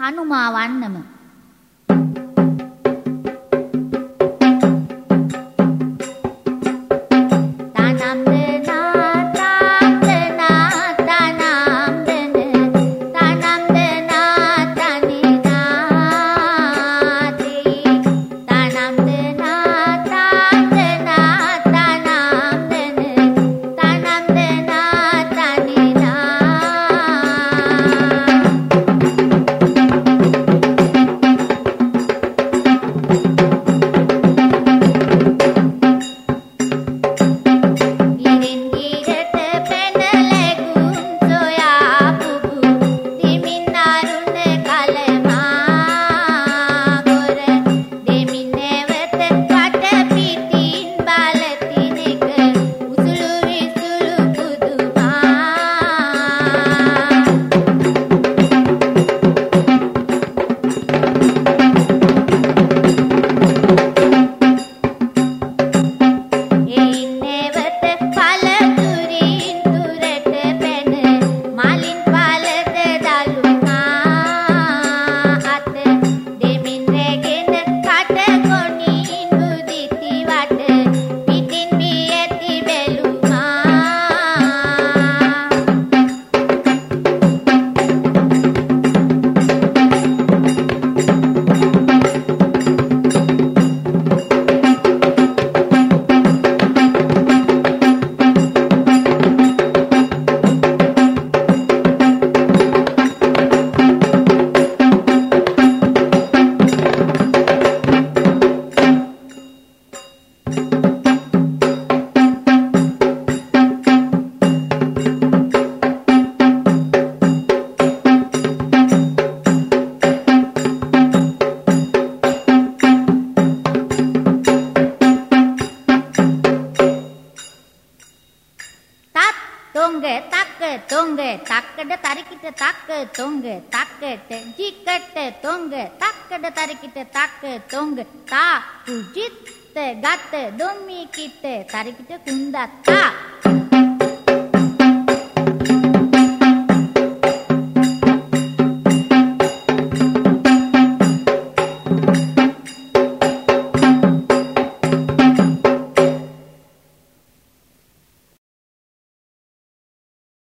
හනුමා වන්නම தொங்க தக்க தொங்க தக்கட தரிக்கிட்ட தக்க தொங்க தக்கட்ட ஜிக்கட்ட தொங்க தக்கட தரிக்கிட்ட தக்க தொங்க. தா குஜித்த கத்த தொம்மி கிட்ட தரிக்கிட்ட குந்தா தா